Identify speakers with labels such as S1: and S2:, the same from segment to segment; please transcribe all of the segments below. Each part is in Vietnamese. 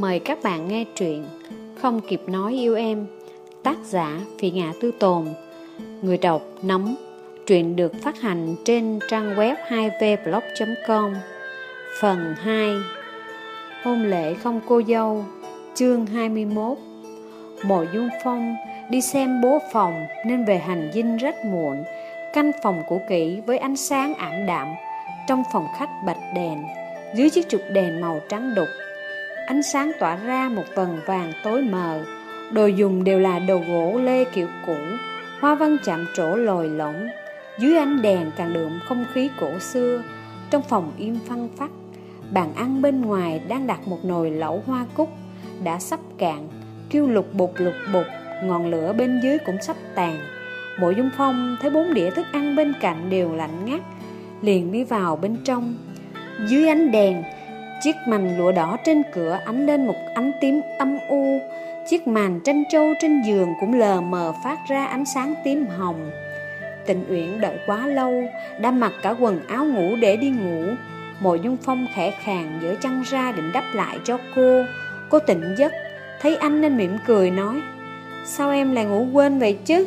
S1: Mời các bạn nghe truyện Không kịp nói yêu em, Tác giả phi Ngã Tư Tồn. Người đọc Nóng Truyện được phát hành trên trang web 2vblog.com Phần 2 Hôn lễ không cô dâu, Chương 21 Mộ Dung Phong đi xem bố phòng nên về hành dinh rất muộn. Căn phòng cũ kỹ với ánh sáng ảm đạm, Trong phòng khách bạch đèn. Dưới chiếc trục đèn màu trắng đục Ánh sáng tỏa ra một tầng vàng tối mờ. Đồ dùng đều là đồ gỗ lê kiểu cũ, Hoa văn chạm trổ lồi lỏng Dưới ánh đèn càng đượm không khí cổ xưa, Trong phòng im phăng phắc, Bàn ăn bên ngoài đang đặt một nồi lẩu hoa cúc Đã sắp cạn Kêu lục bục lục bục Ngọn lửa bên dưới cũng sắp tàn. Mộ Dung Phong thấy bốn đĩa thức ăn bên cạnh đều lạnh ngắt, Liền đi vào bên trong. Dưới ánh đèn Chiếc mành lụa đỏ trên cửa ánh lên một ánh tím âm u. Chiếc màn tranh trâu trên giường cũng lờ mờ phát ra ánh sáng tím hồng. Tịnh Uyển đợi quá lâu, Đã mặc cả quần áo ngủ để đi ngủ. Mộ Dung Phong khẽ khàng giữa chăn ra định đắp lại cho cô. Cô tỉnh giấc, Thấy anh nên mỉm cười nói, Sao em lại ngủ quên vậy chứ?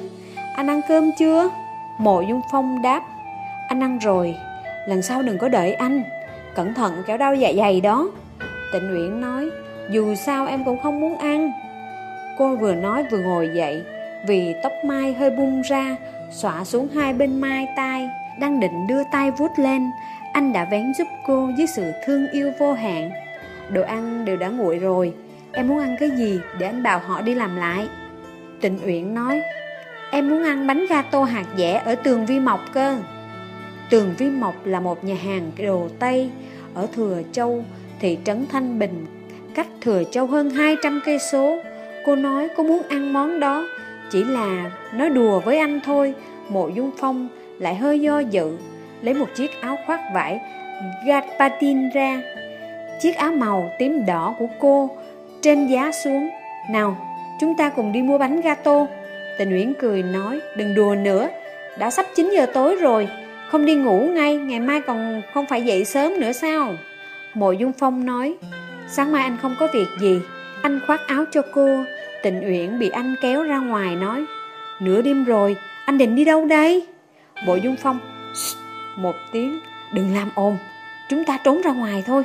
S1: Anh ăn cơm chưa? Mộ Dung Phong đáp, Anh ăn rồi, Lần sau đừng có đợi anh. Cẩn thận kéo đau dạ dày đó. Tịnh Uyển nói, Dù sao em cũng không muốn ăn. Cô vừa nói vừa ngồi dậy, Vì tóc mai hơi bung ra, Xõa xuống hai bên mai tai, Đang định đưa tay vuốt lên, Anh đã vén giúp cô với sự thương yêu vô hạn. Đồ ăn đều đã nguội rồi, Em muốn ăn cái gì để anh bảo họ đi làm lại? Tịnh Uyển nói, Em muốn ăn bánh gato hạt dẻ ở tường vi mộc cơ. Tường Vi Mộc là một nhà hàng đồ Tây ở Thừa Châu, thị trấn Thanh Bình, cách Thừa Châu hơn 200 cây số. Cô nói cô muốn ăn món đó, chỉ là nói đùa với anh thôi. Mộ Dung Phong lại hơi do dự, lấy một chiếc áo khoác vải gạt patin ra. Chiếc áo màu tím đỏ của cô trên giá xuống. Nào, chúng ta cùng đi mua bánh gato. Tình Uyển cười nói, đừng đùa nữa, đã sắp 9 giờ tối rồi. Không đi ngủ ngay, ngày mai còn không phải dậy sớm nữa sao? Mộ Dung Phong nói, sáng mai anh không có việc gì, anh khoác áo cho cô. Tịnh Uyển bị anh kéo ra ngoài nói, nửa đêm rồi, anh định đi đâu đây? Mộ Dung Phong, một tiếng, đừng làm ồn, chúng ta trốn ra ngoài thôi.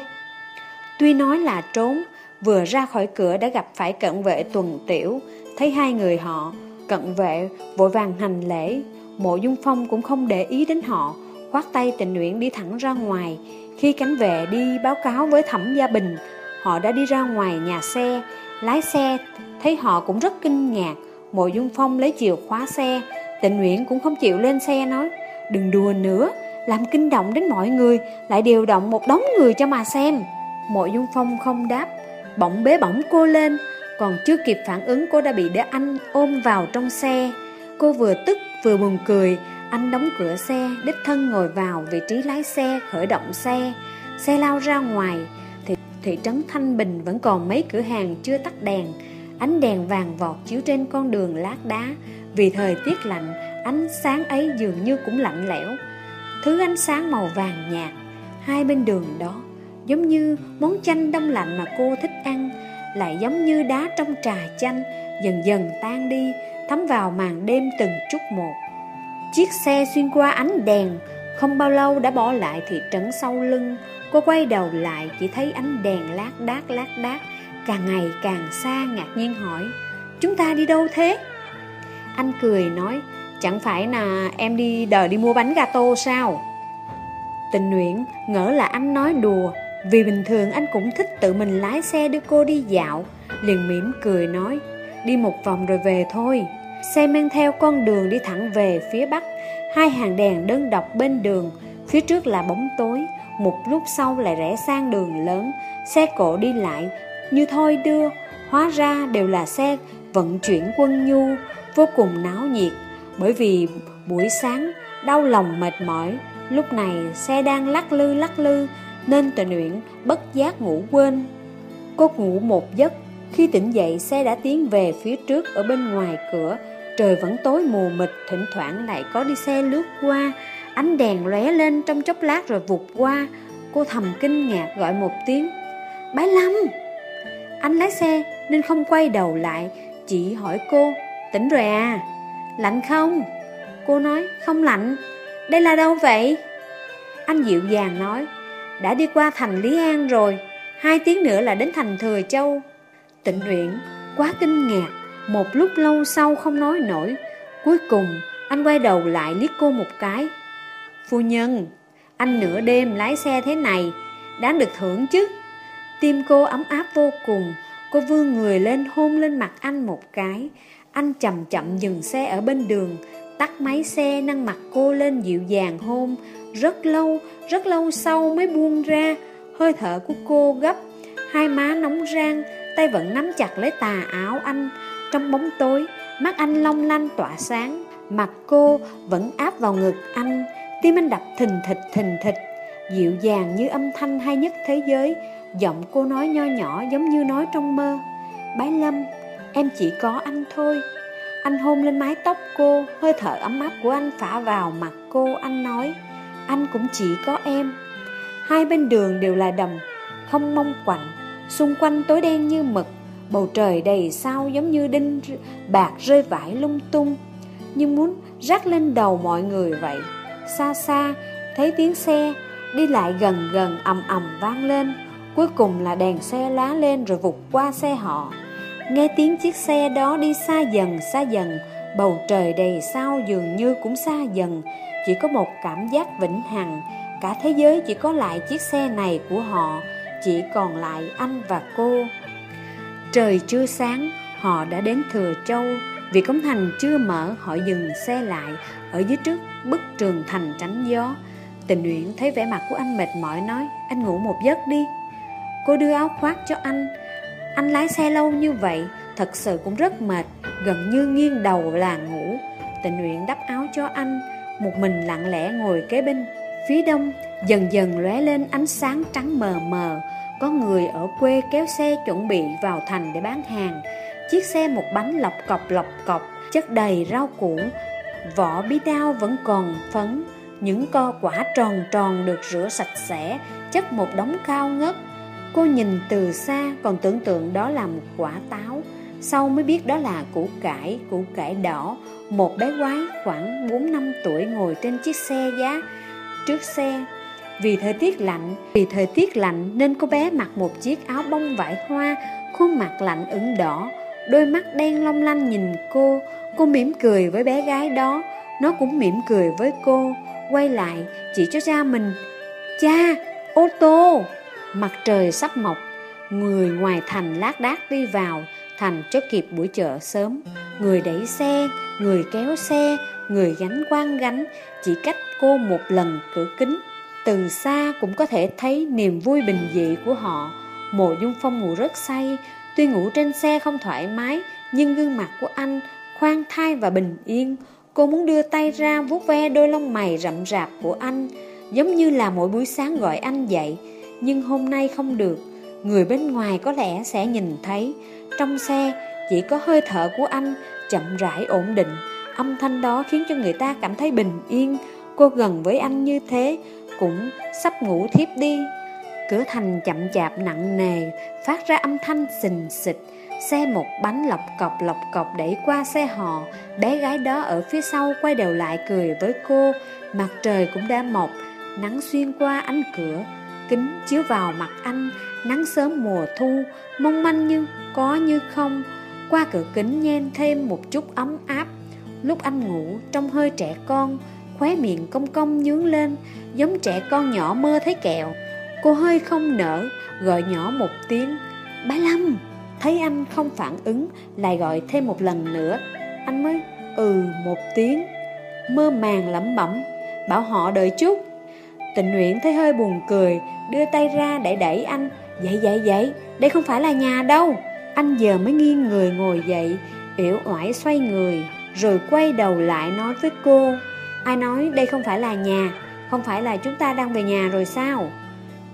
S1: Tuy nói là trốn, vừa ra khỏi cửa đã gặp phải cận vệ tuần tiểu, thấy hai người họ, cận vệ vội vàng hành lễ, Mộ Dung Phong cũng không để ý đến họ, khoát tay tình nguyện đi thẳng ra ngoài. Khi cánh vệ đi báo cáo với Thẩm Gia Bình, họ đã đi ra ngoài nhà xe. Lái xe thấy họ cũng rất kinh ngạc. Mộ Dung Phong lấy chìa khóa xe, tình nguyện cũng không chịu lên xe nói, đừng đùa nữa, làm kinh động đến mọi người, lại điều động một đống người cho mà xem. Mộ Dung Phong không đáp, bỗng bế bỏng cô lên, còn chưa kịp phản ứng cô đã bị đế anh ôm vào trong xe. Cô vừa tức vừa buồn cười, anh đóng cửa xe, đích thân ngồi vào vị trí lái xe, khởi động xe. Xe lao ra ngoài, thì thị trấn Thanh Bình vẫn còn mấy cửa hàng chưa tắt đèn. Ánh đèn vàng vọt chiếu trên con đường lát đá, vì thời tiết lạnh, ánh sáng ấy dường như cũng lạnh lẽo. Thứ ánh sáng màu vàng nhạt, hai bên đường đó, giống như món chanh đông lạnh mà cô thích ăn, lại giống như đá trong trà chanh, dần dần tan đi, thấm vào màn đêm từng chút một. Chiếc xe xuyên qua ánh đèn, không bao lâu đã bỏ lại thị trấn sau lưng. Cô quay đầu lại chỉ thấy ánh đèn lát đác lát đác, càng ngày càng xa ngạc nhiên hỏi, chúng ta đi đâu thế? Anh cười nói, chẳng phải là em đi đợi đi mua bánh gato sao? Tình nguyện ngỡ là anh nói đùa, vì bình thường anh cũng thích tự mình lái xe đưa cô đi dạo, liền mỉm cười nói, đi một vòng rồi về thôi. Xe men theo con đường đi thẳng về phía bắc, hai hàng đèn đơn độc bên đường, phía trước là bóng tối, một lúc sau lại rẽ sang đường lớn, xe cộ đi lại, như thôi đưa, hóa ra đều là xe vận chuyển quân nhu, vô cùng náo nhiệt, bởi vì buổi sáng đau lòng mệt mỏi, lúc này xe đang lắc lư lắc lư, nên tình nguyện bất giác ngủ quên. Cô ngủ một giấc, khi tỉnh dậy xe đã tiến về phía trước ở bên ngoài cửa, Trời vẫn tối mù mịt, thỉnh thoảng lại có đi xe lướt qua, ánh đèn lóe lên trong chốc lát rồi vụt qua. Cô thầm kinh ngạc gọi một tiếng, Bái Lâm! Anh lái xe nên không quay đầu lại Chỉ hỏi cô Tỉnh rồi à? Lạnh không? Cô nói không lạnh. Đây là đâu vậy? Anh dịu dàng nói Đã đi qua thành Lý An rồi Hai tiếng nữa là đến thành Thừa Châu. Tịnh Uyển quá kinh ngạc. Một lúc lâu sau không nói nổi. Cuối cùng anh quay đầu lại liếc cô một cái. Phu nhân Anh nửa đêm lái xe thế này Đáng được thưởng chứ? Tim cô ấm áp vô cùng. Cô vươn người lên hôn lên mặt anh một cái. Anh chậm chậm dừng xe ở bên đường Tắt máy xe nâng mặt cô lên dịu dàng hôn. Rất lâu, rất lâu sau mới buông ra. Hơi thở của cô gấp Hai má nóng rang Tay vẫn nắm chặt lấy tà áo anh. Trong bóng tối Mắt anh long lanh tỏa sáng Mặt cô vẫn áp vào ngực anh. Tim anh đập thình thịch thình thịch Dịu dàng như âm thanh hay nhất thế giới. Giọng cô nói nho nhỏ giống như nói trong mơ. Bái Lâm, em chỉ có anh thôi. Anh hôn lên mái tóc cô Hơi thở ấm áp của anh phả vào mặt cô. Anh nói Anh cũng chỉ có em. Hai bên đường đều là đầm Không mong quạnh. Xung quanh tối đen như mực, Bầu trời đầy sao giống như đinh bạc rơi vãi lung tung. Nhưng muốn rắc lên đầu mọi người vậy. Xa xa, thấy tiếng xe, Đi lại gần gần ầm ầm vang lên. Cuối cùng là đèn xe lá lên rồi vụt qua xe họ. Nghe tiếng chiếc xe đó đi xa dần xa dần, Bầu trời đầy sao dường như cũng xa dần. Chỉ có một cảm giác vĩnh hằng, Cả thế giới chỉ có lại chiếc xe này của họ. Chỉ còn lại anh và cô. Trời chưa sáng, Họ đã đến Thừa Châu. Vì cống thành chưa mở, Họ dừng xe lại Ở dưới trước bức trường thành tránh gió. Tình Uyển thấy vẻ mặt của anh mệt mỏi, nói, Anh ngủ một giấc đi. Cô đưa áo khoác cho anh. Anh lái xe lâu như vậy, Thật sự cũng rất mệt, Gần như nghiêng đầu là ngủ. Tình Uyển đắp áo cho anh, Một mình lặng lẽ ngồi kế bên. Phía đông dần dần lóe lên ánh sáng trắng mờ mờ. Có người ở quê kéo xe chuẩn bị vào thành để bán hàng. Chiếc xe một bánh lọc cọc lọc cọc Chất đầy rau củ. Vỏ bí đao vẫn còn phấn. Những co quả tròn tròn được rửa sạch sẽ Chất một đống cao ngất. Cô nhìn từ xa còn tưởng tượng đó là một quả táo. Sau mới biết đó là củ cải, củ cải đỏ. Một bé quái khoảng 4 năm tuổi ngồi trên chiếc xe giá trước xe. Vì thời tiết lạnh, vì thời tiết lạnh nên cô bé mặc một chiếc áo bông vải hoa Khuôn mặt lạnh ửng đỏ Đôi mắt đen long lanh nhìn cô. Cô mỉm cười với bé gái đó Nó cũng mỉm cười với cô. Quay lại chỉ cho cha mình. Cha, ô tô! Mặt trời sắp mọc Người ngoài thành lác đác đi vào Thành cho kịp buổi chợ sớm. Người đẩy xe, người kéo xe Người gánh quan gánh, Chỉ cách cô một lần cửa kính. Từ xa cũng có thể thấy niềm vui bình dị của họ. Mộ Dung Phong ngủ rất say. Tuy ngủ trên xe không thoải mái, Nhưng gương mặt của anh khoan thai và bình yên. Cô muốn đưa tay ra vuốt ve đôi lông mày rậm rạp của anh, Giống như là mỗi buổi sáng gọi anh dậy. Nhưng hôm nay không được. Người bên ngoài có lẽ sẽ nhìn thấy. Trong xe, chỉ có hơi thở của anh chậm rãi ổn định. Âm thanh đó khiến cho người ta cảm thấy bình yên. Cô gần với anh như thế Cũng sắp ngủ thiếp đi. Cửa thành chậm chạp nặng nề, Phát ra âm thanh xình xịch. Xe một bánh lọc cọc lọc cọc đẩy qua xe họ. Bé gái đó ở phía sau quay đầu lại cười với cô. Mặt trời cũng đã mọc, Nắng xuyên qua ánh cửa. Kính chiếu vào mặt anh, Nắng sớm mùa thu, Mong manh như có như không. Qua cửa kính nhen thêm một chút ấm áp. Lúc anh ngủ, trong hơi trẻ con, Khóe miệng cong cong nhướng lên, Giống trẻ con nhỏ mơ thấy kẹo. Cô hơi không nở, Gọi nhỏ một tiếng. Bá Lâm! Thấy anh không phản ứng, Lại gọi thêm một lần nữa. Anh mới ừ một tiếng. Mơ màng lẩm bẩm, Bảo họ đợi chút. Tịnh Nguyện thấy hơi buồn cười, Đưa tay ra để đẩy anh. Dậy dậy dậy, Đây không phải là nhà đâu. Anh giờ mới nghiêng người ngồi dậy Yểu oải xoay người. Rồi quay đầu lại nói với cô Ai nói đây không phải là nhà Không phải là chúng ta đang về nhà rồi sao?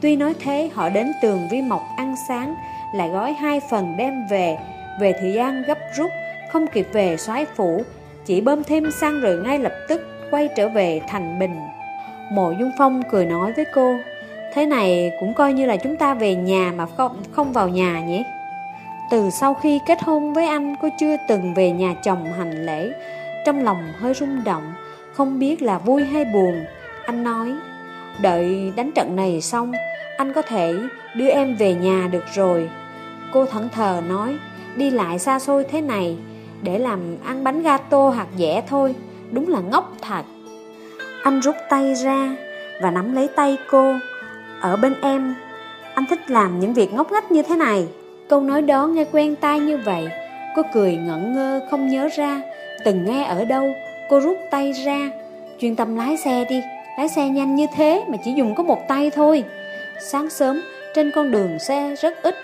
S1: Tuy nói thế họ đến tường vi mộc ăn sáng Lại gói hai phần đem về. Về thời gian gấp rút Không kịp về soái phủ Chỉ bơm thêm xăng rồi ngay lập tức Quay trở về thành bình. Mộ Dung Phong cười nói với cô Thế này cũng coi như là chúng ta về nhà mà không, không vào nhà nhỉ? Từ sau khi kết hôn với anh, Cô chưa từng về nhà chồng hành lễ. Trong lòng hơi rung động, Không biết là vui hay buồn, Anh nói, Đợi đánh trận này xong, Anh có thể đưa em về nhà được rồi. Cô thẫn thờ nói, Đi lại xa xôi thế này, Để làm ăn bánh gato hạt dẻ thôi, Đúng là ngốc thật. Anh rút tay ra Và nắm lấy tay cô. Ở bên em, Anh thích làm những việc ngốc nghếch như thế này. Câu nói đó nghe quen tai như vậy, Cô cười ngẩn ngơ không nhớ ra, Từng nghe ở đâu, Cô rút tay ra. Chuyên tâm lái xe đi, Lái xe nhanh như thế mà chỉ dùng có một tay thôi. Sáng sớm, trên con đường xe rất ít.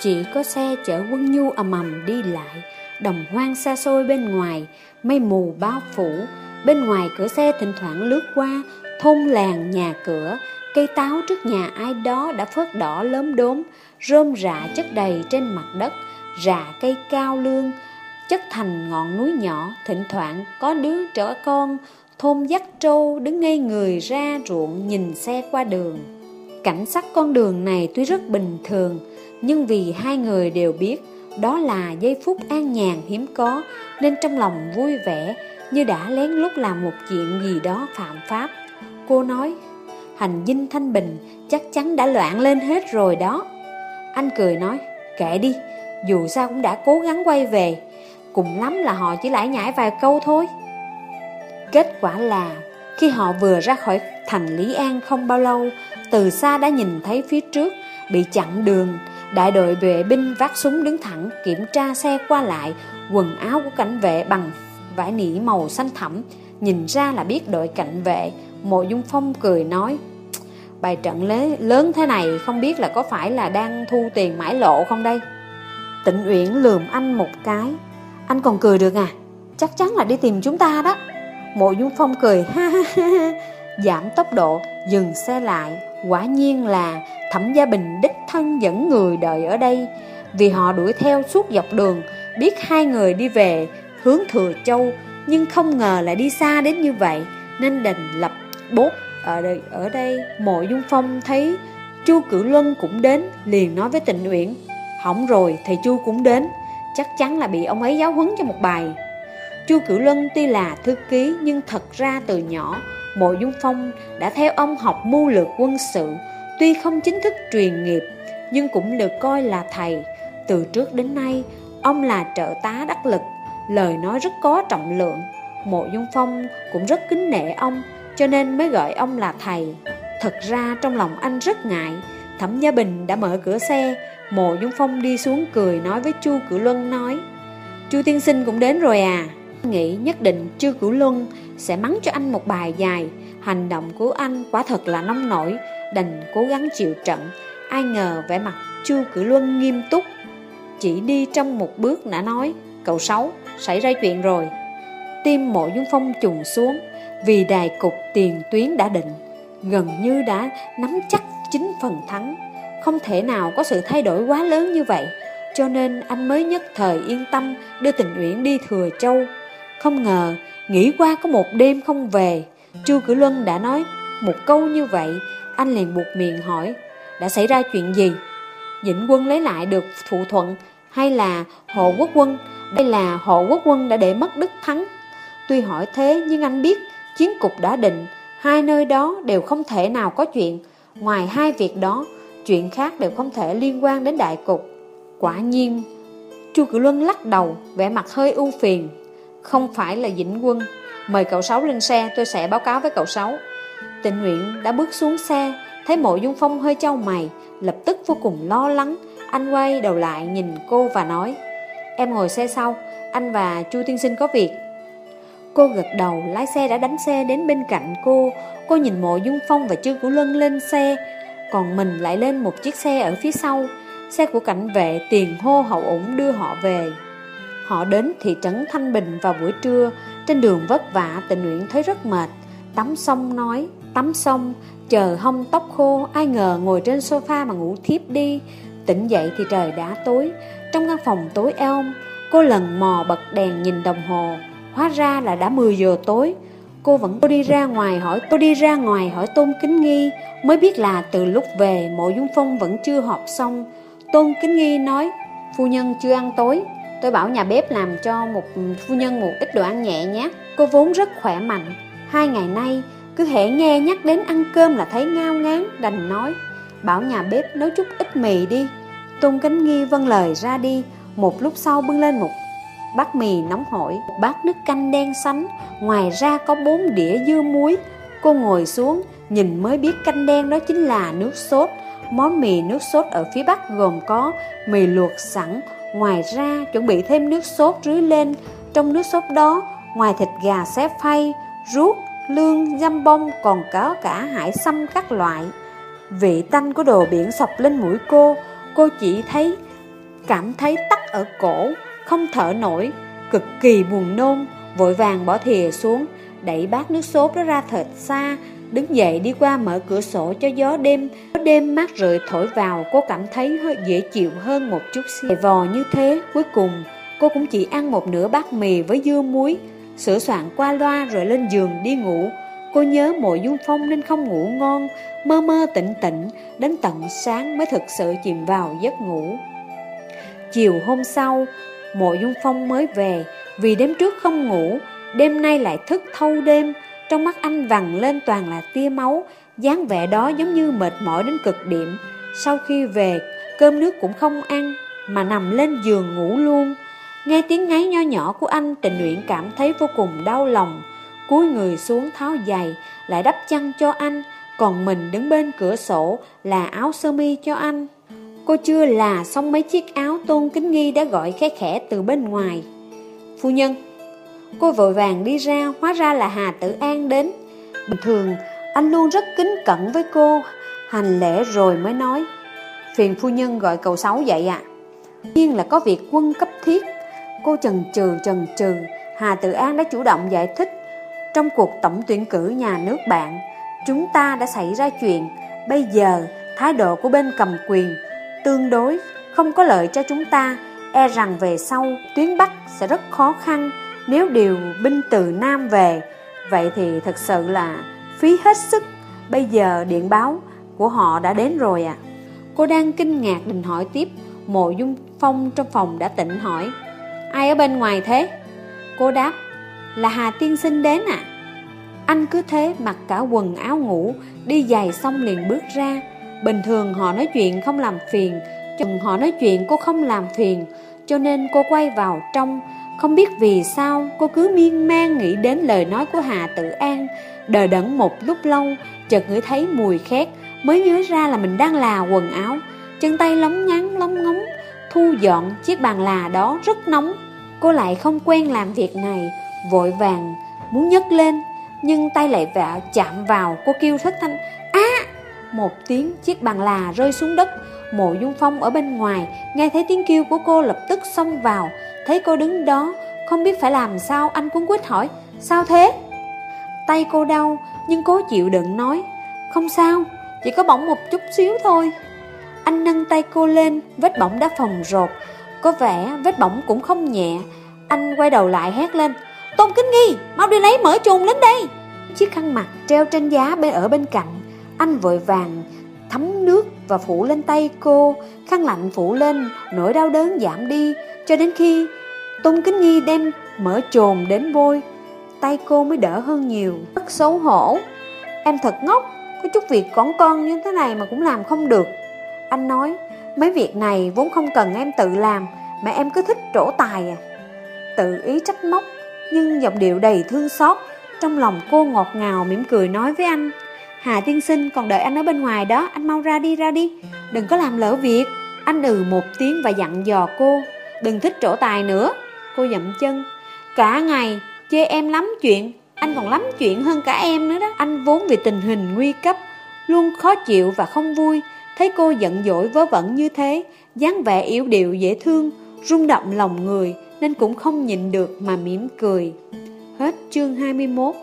S1: Chỉ có xe chở quân nhu ầm ầm đi lại, Đồng hoang xa xôi bên ngoài, Mây mù bao phủ. Bên ngoài cửa xe thỉnh thoảng lướt qua, Thôn làng nhà cửa, Cây táo trước nhà ai đó đã phớt đỏ lớn đốm. Rơm rạ chất đầy trên mặt đất, Rạ cây cao lương, Chất thành ngọn núi nhỏ, Thỉnh thoảng có đứa trẻ con Thôn dắt trâu đứng ngay người ra ruộng nhìn xe qua đường. Cảnh sắc con đường này tuy rất bình thường, Nhưng vì hai người đều biết Đó là giây phút an nhàn hiếm có, Nên trong lòng vui vẻ Như đã lén lút làm một chuyện gì đó phạm pháp. Cô nói, Hành dinh thanh bình chắc chắn đã loạn lên hết rồi đó. Anh cười nói Kệ đi Dù sao cũng đã cố gắng quay về Cùng lắm là họ chỉ lãi nhảy vài câu thôi Kết quả là khi họ vừa ra khỏi thành Lý An không bao lâu, từ xa đã nhìn thấy phía trước bị chặn đường. Đại đội vệ binh vác súng đứng thẳng kiểm tra xe qua lại, quần áo của cảnh vệ bằng vải nỉ màu xanh thẳm, nhìn ra là biết đội cảnh vệ. Mộ Dung Phong cười nói, bài trận lớn thế này không biết là có phải là đang thu tiền mãi lộ không đây? Tịnh Uyển lườm anh một cái, anh còn cười được à? Chắc chắn là đi tìm chúng ta đó. Mộ Dung Phong cười ha ha ha Giảm tốc độ Dừng xe lại Quả nhiên là Thẩm Gia Bình đích thân dẫn người đợi ở đây Vì họ đuổi theo suốt dọc đường Biết hai người đi về Hướng Thừa Châu Nhưng không ngờ lại đi xa đến như vậy Nên đành lập bốt Ờ, ở đây, ở đây Mộ Dung Phong thấy Chu Cử Luân cũng đến Liền nói với Tịnh Uyển Hỏng rồi thầy Chu cũng đến Chắc chắn là bị ông ấy giáo huấn cho một bài. Chu Cửu Luân tuy là thư ký nhưng thật ra từ nhỏ Mộ Dung Phong đã theo ông học mưu lược quân sự Tuy không chính thức truyền nghiệp nhưng cũng được coi là thầy. Từ trước đến nay ông là trợ tá đắc lực Lời nói rất có trọng lượng. Mộ Dung Phong cũng rất kính nể ông cho nên mới gọi ông là thầy. Thật ra trong lòng anh rất ngại. Thẩm Gia Bình đã mở cửa xe. Mộ Dung Phong đi xuống cười nói với Chu Cửu Luân nói Chu tiên sinh cũng đến rồi à. Nghĩ nhất định Chu Cửu Luân sẽ mắng cho anh một bài dài. Hành động của anh quả thật là nông nổi Đành cố gắng chịu trận. Ai ngờ vẻ mặt Chu Cửu Luân nghiêm túc Chỉ đi trong một bước đã nói Cậu Sáu, xảy ra chuyện rồi. Tim mộ dung phong trùng xuống. Vì đài cục tiền tuyến đã định Gần như đã nắm chắc chính phần thắng Không thể nào có sự thay đổi quá lớn như vậy Cho nên anh mới nhất thời yên tâm Đưa tình uyển đi Thừa Châu không ngờ, nghĩ qua có một đêm không về, Chu Cử Luân đã nói một câu như vậy, anh liền buộc miệng hỏi, đã xảy ra chuyện gì? Dĩnh quân lấy lại được phụ thuận hay là hộ quốc quân? Đây là hộ quốc quân đã để mất đức thắng. Tuy hỏi thế nhưng anh biết chiến cục đã định, hai nơi đó đều không thể nào có chuyện. Ngoài hai việc đó, chuyện khác đều không thể liên quan đến đại cục. Quả nhiên, Chu cửu Luân lắc đầu, vẻ mặt hơi ưu phiền, không phải là dĩnh quân. Mời cậu Sáu lên xe tôi sẽ báo cáo với cậu Sáu. Tịnh nguyện đã bước xuống xe Thấy mộ dung phong hơi trao mày Lập tức vô cùng lo lắng. Anh quay đầu lại nhìn cô và nói Em ngồi xe sau Anh và Chu Tiên Sinh có việc. Cô gật đầu, lái xe đã đánh xe đến bên cạnh cô. Cô nhìn mộ dung phong và Trương của Luân lên xe. Còn mình lại lên một chiếc xe ở phía sau. Xe của cảnh vệ tiền hô hậu ủng đưa họ về. Họ đến thị trấn Thanh Bình vào buổi trưa. Trên đường vất vả, tình nguyện thấy rất mệt. Tắm xong nói, Tắm xong, chờ hông tóc khô, Ai ngờ ngồi trên sofa mà ngủ thiếp đi. Tỉnh dậy thì trời đã tối. Trong căn phòng tối eo Cô lần mò bật đèn nhìn đồng hồ. Hóa ra là đã 10 giờ tối. Cô vẫn cô đi ra ngoài hỏi Cô đi ra ngoài hỏi Tôn Kính Nghi. Mới biết là từ lúc về, Mộ Dung Phong vẫn chưa họp xong. Tôn Kính Nghi nói, Phu nhân chưa ăn tối. Tôi bảo nhà bếp làm cho một phu nhân một ít đồ ăn nhẹ nhé. Cô vốn rất khỏe mạnh. Hai ngày nay, cứ hễ nghe nhắc đến ăn cơm là thấy ngao ngán, đành nói, Bảo nhà bếp nấu chút ít mì đi. Tôn Kính Nghi vâng lời ra đi. Một lúc sau bưng lên một bát mì nóng hổi Bát nước canh đen sánh. Ngoài ra có bốn đĩa dưa muối. Cô ngồi xuống Nhìn mới biết canh đen đó chính là nước sốt. Món mì nước sốt ở phía Bắc gồm có mì luộc sẵn. Ngoài ra chuẩn bị thêm nước sốt rưới lên. Trong nước sốt đó Ngoài thịt gà xé phay, ruốc, lương, dăm bông Còn có cả hải xăm các loại. Vị tanh của đồ biển sọc lên mũi cô. Cô chỉ thấy Cảm thấy tắc ở cổ. Không thở nổi, Cực kỳ buồn nôn, Vội vàng bỏ thìa xuống, Đẩy bát nước sốt đó ra thật xa, Đứng dậy đi qua mở cửa sổ cho gió đêm. Gió đêm mát rượi thổi vào, Cô cảm thấy hơi dễ chịu hơn một chút xíu. Vò như thế, Cuối cùng, cô cũng chỉ ăn một nửa bát mì với dưa muối, Sửa soạn qua loa rồi lên giường đi ngủ. Cô nhớ mộ dung phong nên không ngủ ngon, Mơ mơ tỉnh tỉnh, Đến tận sáng mới thực sự chìm vào giấc ngủ. Chiều hôm sau Mộ dung phong mới về, Vì đêm trước không ngủ, Đêm nay lại thức thâu đêm, Trong mắt anh vằn lên toàn là tia máu, dáng vẻ đó giống như mệt mỏi đến cực điểm. Sau khi về, Cơm nước cũng không ăn, Mà nằm lên giường ngủ luôn. Nghe tiếng ngáy nho nhỏ của anh Tình nguyện cảm thấy vô cùng đau lòng. Cúi người xuống tháo giày, Lại đắp chăn cho anh, Còn mình đứng bên cửa sổ Là áo sơ mi cho anh. Cô chưa là xong mấy chiếc áo Tôn Kính Nghi đã gọi khẽ khẽ từ bên ngoài. Phu nhân, Cô vội vàng đi ra, Hóa ra là Hà Tử An đến. Bình thường, anh luôn rất kính cẩn với cô, Hành lễ rồi mới nói, Phiền phu nhân gọi cầu sáu vậy ạ. À? nhiên là có việc quân cấp thiết, Cô chần chừ chần chừ. Hà Tự An đã chủ động giải thích, Trong cuộc tổng tuyển cử nhà nước bạn, Chúng ta đã xảy ra chuyện. Bây giờ, thái độ của bên cầm quyền Tương đối, không có lợi cho chúng ta. E rằng về sau, tuyến Bắc sẽ rất khó khăn Nếu điều binh từ Nam về. Vậy thì thật sự là phí hết sức. Bây giờ điện báo của họ đã đến rồi à Cô đang kinh ngạc định hỏi tiếp. Mộ Dung Phong trong phòng đã tỉnh hỏi. Ai ở bên ngoài thế? Cô đáp, Là Hà Tiên Sinh đến à? Anh cứ thế mặc cả quần áo ngủ, Đi giày xong liền bước ra. Bình thường họ nói chuyện không làm phiền Chừng họ nói chuyện cô không làm phiền, Cho nên cô quay vào trong. Không biết vì sao, cô cứ miên man nghĩ đến lời nói của Hà Tử An. Đờ đẫn một lúc lâu, Chợt ngửi thấy mùi khét, Mới nhớ ra là mình đang là quần áo. Chân tay lóng ngắn lóng ngóng, Thu dọn chiếc bàn là đó rất nóng. Cô lại không quen làm việc này, Vội vàng muốn nhấc lên, Nhưng tay lại vạ chạm vào, Cô kêu thất thanh một tiếng chiếc bàn là rơi xuống đất. Mộ Dung Phong ở bên ngoài Nghe thấy tiếng kêu của cô lập tức xông vào. Thấy cô đứng đó, Không biết phải làm sao, Anh cũng quyết hỏi, Sao thế? Tay cô đau, Nhưng cố chịu đựng nói, Không sao, Chỉ có bỏng một chút xíu thôi. Anh nâng tay cô lên, Vết bỏng đã phồng rột Có vẻ vết bỏng cũng không nhẹ. Anh quay đầu lại hét lên, Tôn Kính Nghi, Mau đi lấy mở chuồng đến đây. Chiếc khăn mặt treo trên giá bên ở bên cạnh anh vội vàng thấm nước và phủ lên tay cô. Khăn lạnh phủ lên, Nỗi đau đớn giảm đi, Cho đến khi Tôn Kính Nghi đem mở trồn đến bôi Tay cô mới đỡ hơn nhiều. Rất xấu hổ. Em thật ngốc, Có chút việc con con như thế này mà cũng làm không được. Anh nói, Mấy việc này vốn không cần em tự làm, Mà em cứ thích trổ tài à. Tự ý trách móc, Nhưng giọng điệu đầy thương xót, Trong lòng cô ngọt ngào mỉm cười nói với anh. Hà tiên sinh còn đợi anh ở bên ngoài đó. Anh mau ra đi ra đi. Đừng có làm lỡ việc. Anh ừ một tiếng và dặn dò cô. Đừng thích trổ tài nữa. Cô dậm chân. Cả ngày, chê em lắm chuyện. Anh còn lắm chuyện hơn cả em nữa đó. Anh vốn vì tình hình nguy cấp, Luôn khó chịu và không vui. Thấy cô giận dỗi vớ vẩn như thế, dáng vẻ yếu điệu, dễ thương, rung động lòng người, Nên cũng không nhịn được mà mỉm cười. Hết chương 21